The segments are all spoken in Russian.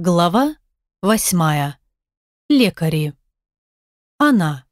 Глава восьмая. Лекари. Она.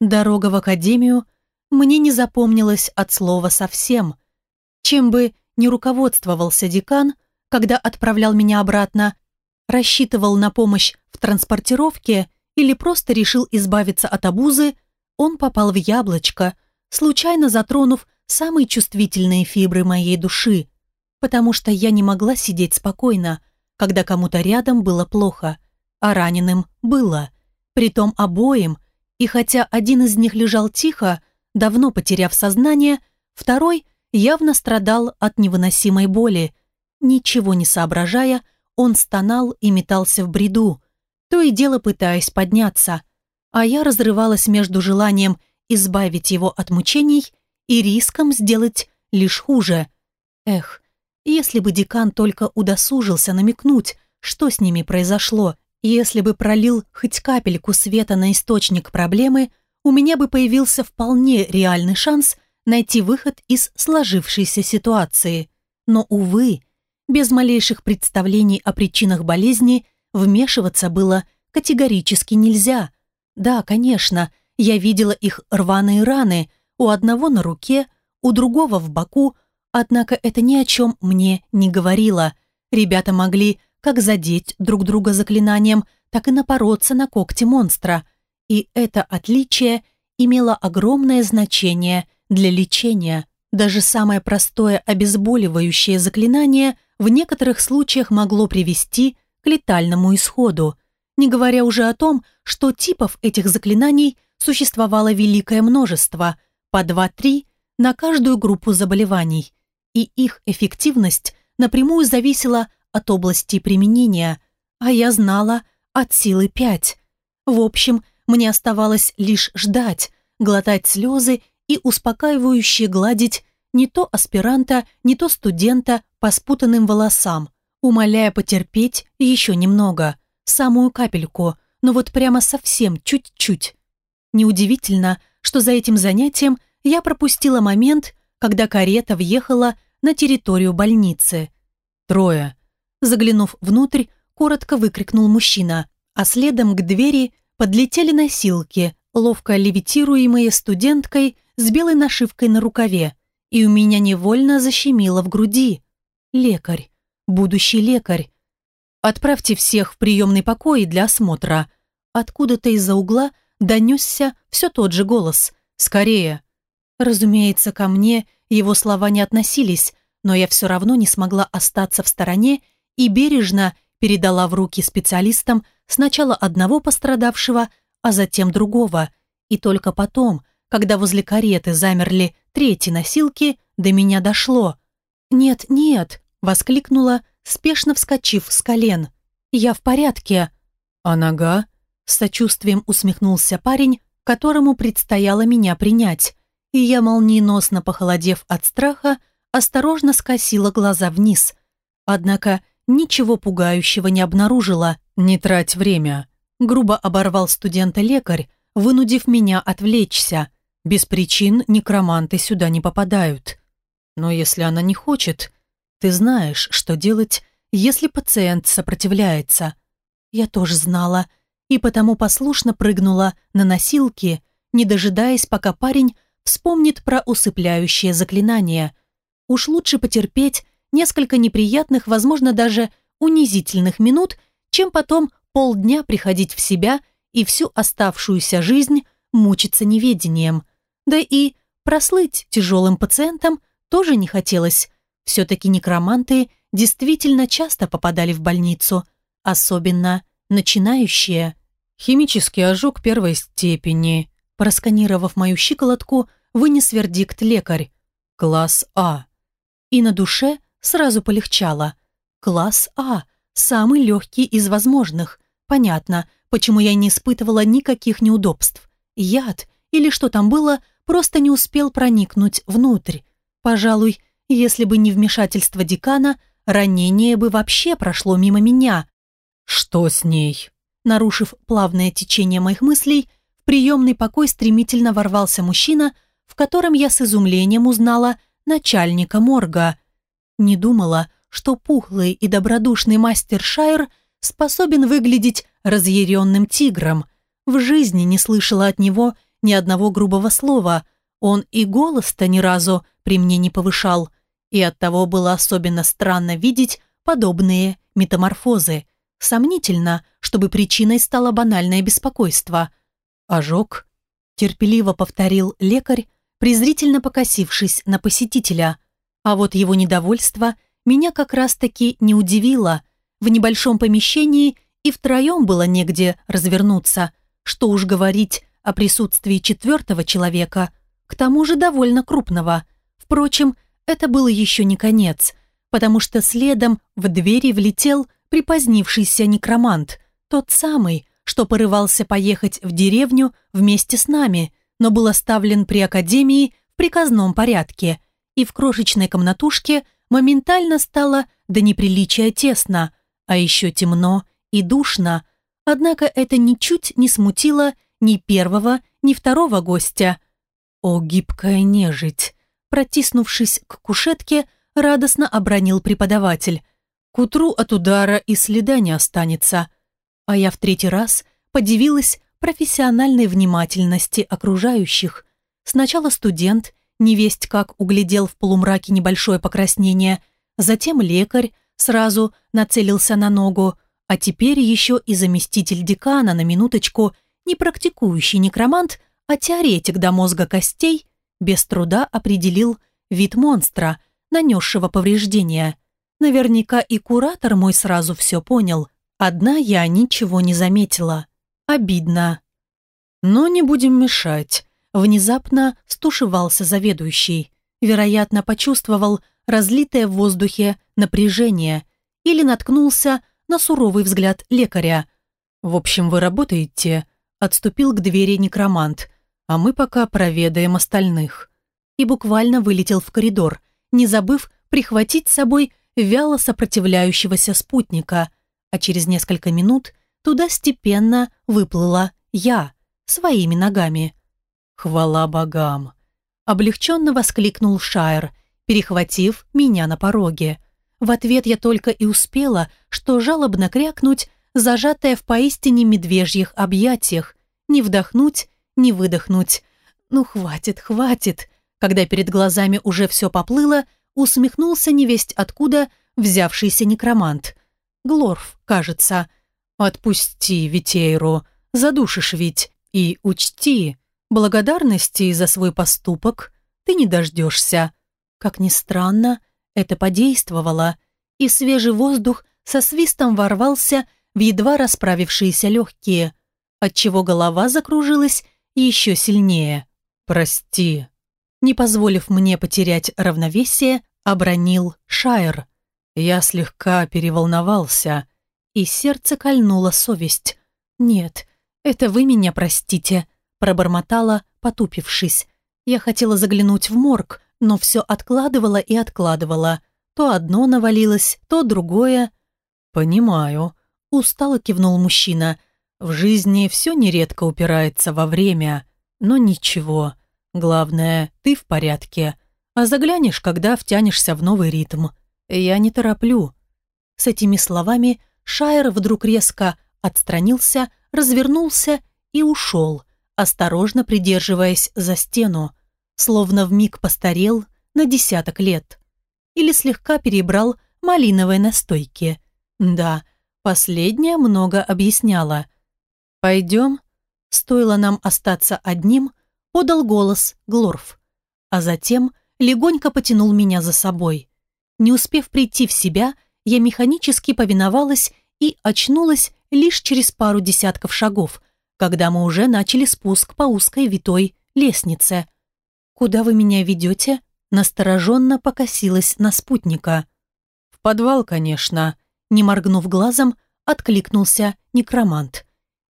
Дорога в академию мне не запомнилась от слова совсем. Чем бы ни руководствовался декан, когда отправлял меня обратно, рассчитывал на помощь в транспортировке или просто решил избавиться от обузы, он попал в яблочко, случайно затронув самые чувствительные фибры моей души, потому что я не могла сидеть спокойно, когда кому-то рядом было плохо, а раненым было. Притом обоим, и хотя один из них лежал тихо, давно потеряв сознание, второй явно страдал от невыносимой боли. Ничего не соображая, он стонал и метался в бреду, то и дело пытаясь подняться, а я разрывалась между желанием избавить его от мучений и риском сделать лишь хуже. Эх, если бы декан только удосужился намекнуть, что с ними произошло, если бы пролил хоть капельку света на источник проблемы, у меня бы появился вполне реальный шанс найти выход из сложившейся ситуации. Но, увы, без малейших представлений о причинах болезни вмешиваться было категорически нельзя. Да, конечно, я видела их рваные раны, у одного на руке, у другого в боку, Однако это ни о чем мне не говорило. Ребята могли как задеть друг друга заклинанием, так и напороться на когти монстра. И это отличие имело огромное значение для лечения. Даже самое простое обезболивающее заклинание в некоторых случаях могло привести к летальному исходу. Не говоря уже о том, что типов этих заклинаний существовало великое множество, по 2-3 на каждую группу заболеваний – и их эффективность напрямую зависела от области применения, а я знала от силы пять. В общем, мне оставалось лишь ждать, глотать слезы и успокаивающе гладить не то аспиранта, не то студента по спутанным волосам, умоляя потерпеть еще немного, самую капельку, но вот прямо совсем чуть-чуть. Неудивительно, что за этим занятием я пропустила момент, когда карета въехала на территорию больницы. Трое. Заглянув внутрь, коротко выкрикнул мужчина, а следом к двери подлетели носилки, ловко левитируемые студенткой с белой нашивкой на рукаве, и у меня невольно защемило в груди. Лекарь. Будущий лекарь. Отправьте всех в приемный покой для осмотра. Откуда-то из-за угла донесся все тот же голос. «Скорее!» Разумеется, ко мне его слова не относились, но я все равно не смогла остаться в стороне и бережно передала в руки специалистам сначала одного пострадавшего, а затем другого. И только потом, когда возле кареты замерли третьи носилки, до меня дошло. «Нет, нет!» – воскликнула, спешно вскочив с колен. «Я в порядке!» «А нога?» – с сочувствием усмехнулся парень, которому предстояло меня принять и я, молниеносно похолодев от страха, осторожно скосила глаза вниз. Однако ничего пугающего не обнаружила. «Не трать время», — грубо оборвал студента-лекарь, вынудив меня отвлечься. «Без причин некроманты сюда не попадают. Но если она не хочет, ты знаешь, что делать, если пациент сопротивляется». Я тоже знала, и потому послушно прыгнула на носилки, не дожидаясь, пока парень вспомнит про усыпляющее заклинание. Уж лучше потерпеть несколько неприятных, возможно, даже унизительных минут, чем потом полдня приходить в себя и всю оставшуюся жизнь мучиться неведением. Да и прослыть тяжелым пациентом тоже не хотелось. Все-таки некроманты действительно часто попадали в больницу, особенно начинающие. Химический ожог первой степени, Просканировав мою щиколотку, вынес вердикт лекарь. Класс А. И на душе сразу полегчало. Класс А. Самый легкий из возможных. Понятно, почему я не испытывала никаких неудобств. Яд или что там было, просто не успел проникнуть внутрь. Пожалуй, если бы не вмешательство декана, ранение бы вообще прошло мимо меня. «Что с ней?» Нарушив плавное течение моих мыслей, в приемный покой стремительно ворвался мужчина, в котором я с изумлением узнала начальника морга. Не думала, что пухлый и добродушный мастер Шайр способен выглядеть разъяренным тигром. В жизни не слышала от него ни одного грубого слова. Он и голос-то ни разу при мне не повышал. И оттого было особенно странно видеть подобные метаморфозы. Сомнительно, чтобы причиной стало банальное беспокойство. «Ожог?» – терпеливо повторил лекарь, презрительно покосившись на посетителя. А вот его недовольство меня как раз-таки не удивило. В небольшом помещении и втроем было негде развернуться. Что уж говорить о присутствии четвертого человека, к тому же довольно крупного. Впрочем, это было еще не конец, потому что следом в двери влетел припозднившийся некромант, тот самый, что порывался поехать в деревню вместе с нами, но был оставлен при академии в приказном порядке, и в крошечной комнатушке моментально стало до неприличия тесно, а еще темно и душно, однако это ничуть не смутило ни первого, ни второго гостя. О, гибкая нежить! Протиснувшись к кушетке, радостно обронил преподаватель. К утру от удара и следа не останется. А я в третий раз подивилась профессиональной внимательности окружающих. Сначала студент, невесть как углядел в полумраке небольшое покраснение, затем лекарь сразу нацелился на ногу, а теперь еще и заместитель декана на минуточку, не практикующий некромант, а теоретик до мозга костей, без труда определил вид монстра, нанесшего повреждения. Наверняка и куратор мой сразу все понял. Одна я ничего не заметила. Обидно. Но не будем мешать. Внезапно стушевался заведующий. Вероятно, почувствовал разлитое в воздухе напряжение или наткнулся на суровый взгляд лекаря. «В общем, вы работаете?» Отступил к двери некромант. «А мы пока проведаем остальных». И буквально вылетел в коридор, не забыв прихватить с собой вяло сопротивляющегося спутника, а через несколько минут туда степенно выплыла я своими ногами. «Хвала богам!» Облегченно воскликнул Шайер, перехватив меня на пороге. В ответ я только и успела, что жалобно крякнуть, зажатая в поистине медвежьих объятиях, не вдохнуть, не выдохнуть. «Ну хватит, хватит!» Когда перед глазами уже все поплыло, усмехнулся невесть откуда взявшийся некромант. Глорф, кажется. «Отпусти, Витейру, задушишь ведь. И учти, благодарности за свой поступок ты не дождешься». Как ни странно, это подействовало, и свежий воздух со свистом ворвался в едва расправившиеся легкие, отчего голова закружилась еще сильнее. «Прости», не позволив мне потерять равновесие, обронил Шайер. Я слегка переволновался, и сердце кольнула совесть. «Нет, это вы меня простите», пробормотала, потупившись. Я хотела заглянуть в морг, но все откладывала и откладывала. То одно навалилось, то другое. «Понимаю», — устало кивнул мужчина. «В жизни все нередко упирается во время, но ничего. Главное, ты в порядке, а заглянешь, когда втянешься в новый ритм. Я не тороплю». С этими словами Шайер вдруг резко отстранился, развернулся и ушел, осторожно придерживаясь за стену, словно вмиг постарел на десяток лет. Или слегка перебрал малиновой настойки. Да, последняя много объясняла. «Пойдем?» Стоило нам остаться одним – подал голос Глорф, а затем легонько потянул меня за собой. Не успев прийти в себя, я механически повиновалась и очнулась лишь через пару десятков шагов, когда мы уже начали спуск по узкой витой лестнице. «Куда вы меня ведете?» Настороженно покосилась на спутника. «В подвал, конечно», не моргнув глазом, откликнулся некромант.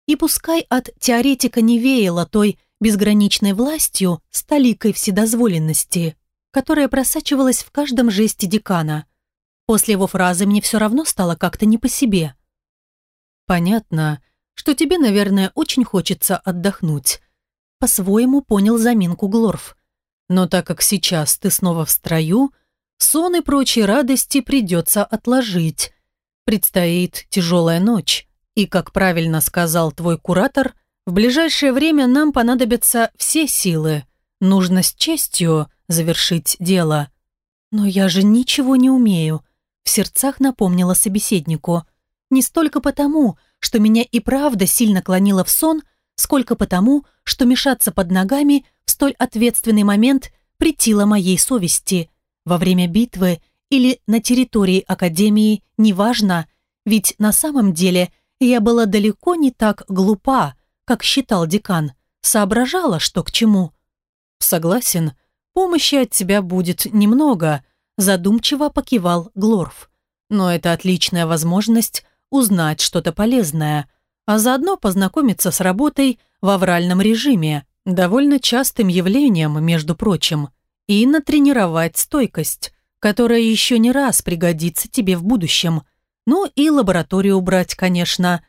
И пускай от теоретика не веяло той безграничной властью с толикой вседозволенности, которая просачивалась в каждом жесте декана. После его фразы мне все равно стало как-то не по себе. «Понятно, что тебе, наверное, очень хочется отдохнуть», по-своему понял заминку Глорф. «Но так как сейчас ты снова в строю, сон и прочие радости придется отложить. Предстоит тяжелая ночь, и, как правильно сказал твой куратор, в ближайшее время нам понадобятся все силы. Нужно с честью завершить дело. Но я же ничего не умею, в сердцах напомнила собеседнику. Не столько потому, что меня и правда сильно клонило в сон, сколько потому, что мешаться под ногами в столь ответственный момент претило моей совести. Во время битвы или на территории Академии, неважно, ведь на самом деле я была далеко не так глупа, как считал декан, соображала, что к чему. Согласен, помощи от тебя будет немного, задумчиво покивал Глорф. Но это отличная возможность узнать что-то полезное, а заодно познакомиться с работой в авральном режиме, довольно частым явлением, между прочим, и натренировать стойкость, которая еще не раз пригодится тебе в будущем. Ну и лабораторию убрать, конечно.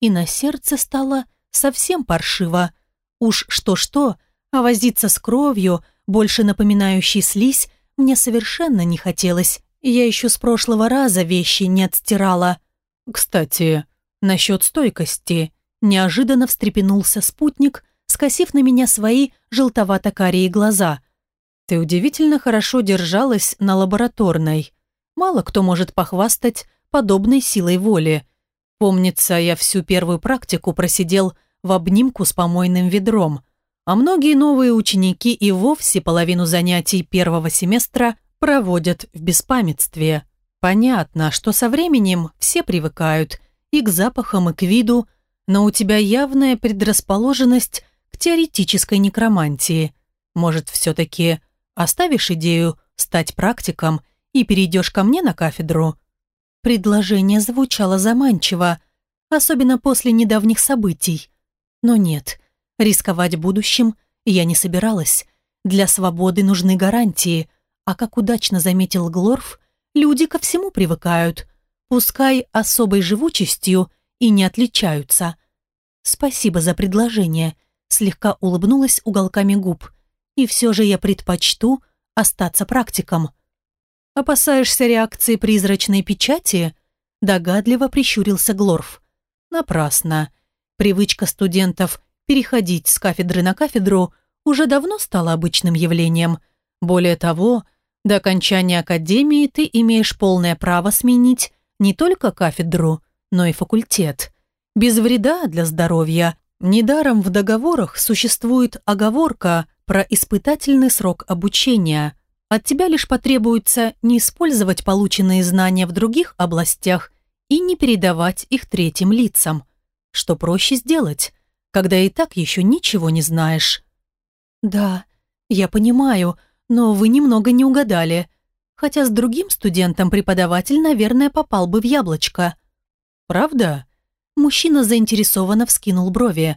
И на сердце стало совсем паршиво. Уж что-что, а возиться с кровью, больше напоминающей слизь, мне совершенно не хотелось. Я еще с прошлого раза вещи не отстирала. Кстати, насчет стойкости. Неожиданно встрепенулся спутник, скосив на меня свои желтовато-карие глаза. Ты удивительно хорошо держалась на лабораторной. Мало кто может похвастать подобной силой воли. Помнится, я всю первую практику просидел в обнимку с помойным ведром, а многие новые ученики и вовсе половину занятий первого семестра проводят в беспамятстве. Понятно, что со временем все привыкают и к запахам, и к виду, но у тебя явная предрасположенность к теоретической некромантии. Может, все-таки оставишь идею стать практиком и перейдешь ко мне на кафедру?» Предложение звучало заманчиво, особенно после недавних событий. Но нет, рисковать будущим я не собиралась. Для свободы нужны гарантии, а как удачно заметил Глорф, люди ко всему привыкают, пускай особой живучестью и не отличаются. Спасибо за предложение, слегка улыбнулась уголками губ. И все же я предпочту остаться практиком. «Опасаешься реакции призрачной печати?» Догадливо прищурился Глорф. «Напрасно. Привычка студентов переходить с кафедры на кафедру уже давно стала обычным явлением. Более того, до окончания академии ты имеешь полное право сменить не только кафедру, но и факультет. Без вреда для здоровья. Недаром в договорах существует оговорка про испытательный срок обучения – от тебя лишь потребуется не использовать полученные знания в других областях и не передавать их третьим лицам. Что проще сделать, когда и так еще ничего не знаешь? Да, я понимаю, но вы немного не угадали. Хотя с другим студентом преподаватель, наверное, попал бы в яблочко. Правда? Мужчина заинтересованно вскинул брови.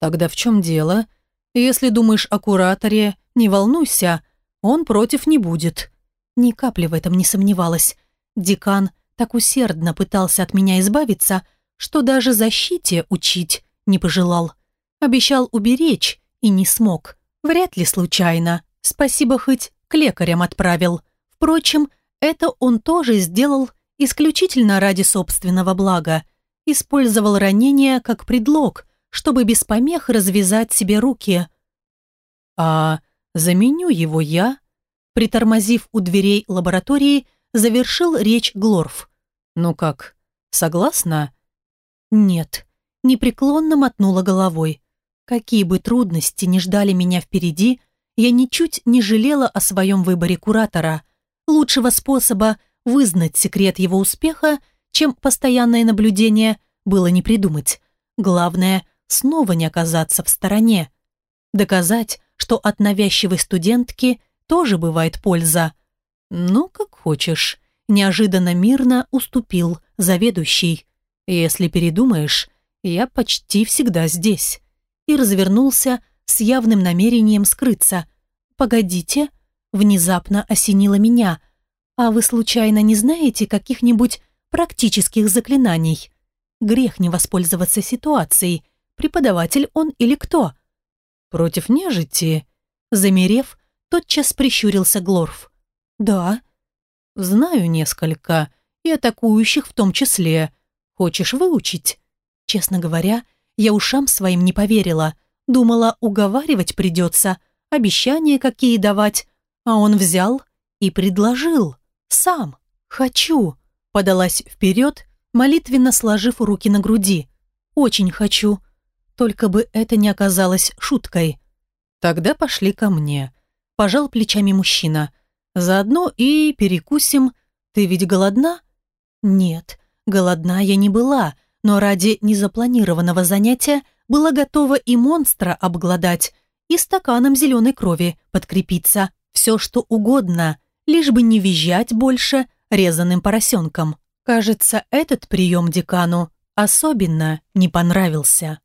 Тогда в чем дело? Если думаешь о кураторе, не волнуйся, он против не будет. Ни капли в этом не сомневалась. Декан так усердно пытался от меня избавиться, что даже защите учить не пожелал. Обещал уберечь и не смог. Вряд ли случайно. Спасибо хоть к лекарям отправил. Впрочем, это он тоже сделал исключительно ради собственного блага. Использовал ранение как предлог, чтобы без помех развязать себе руки. А Заменю его я. Притормозив у дверей лаборатории, завершил речь Глорф. Ну как, согласна? Нет. Непреклонно мотнула головой. Какие бы трудности ни ждали меня впереди, я ничуть не жалела о своем выборе куратора. Лучшего способа вызнать секрет его успеха, чем постоянное наблюдение, было не придумать. Главное, снова не оказаться в стороне. Доказать, что от навязчивой студентки тоже бывает польза. Ну, как хочешь. Неожиданно мирно уступил заведующий. Если передумаешь, я почти всегда здесь. И развернулся с явным намерением скрыться. «Погодите», внезапно осенило меня. «А вы случайно не знаете каких-нибудь практических заклинаний? Грех не воспользоваться ситуацией. Преподаватель он или кто?» «Против нежити?» Замерев, тотчас прищурился Глорф. «Да». «Знаю несколько, и атакующих в том числе. Хочешь выучить? Честно говоря, я ушам своим не поверила. Думала, уговаривать придется, обещания какие давать. А он взял и предложил. Сам. Хочу. Подалась вперед, молитвенно сложив руки на груди. Очень хочу. Только бы это не оказалось шуткой. Тогда пошли ко мне. Пожал плечами мужчина. Заодно и перекусим. Ты ведь голодна? Нет, голодна я не была, но ради незапланированного занятия была готова и монстра обглодать, и стаканом зеленой крови подкрепиться. Все, что угодно, лишь бы не визжать больше резаным поросенком. Кажется, этот прием декану особенно не понравился.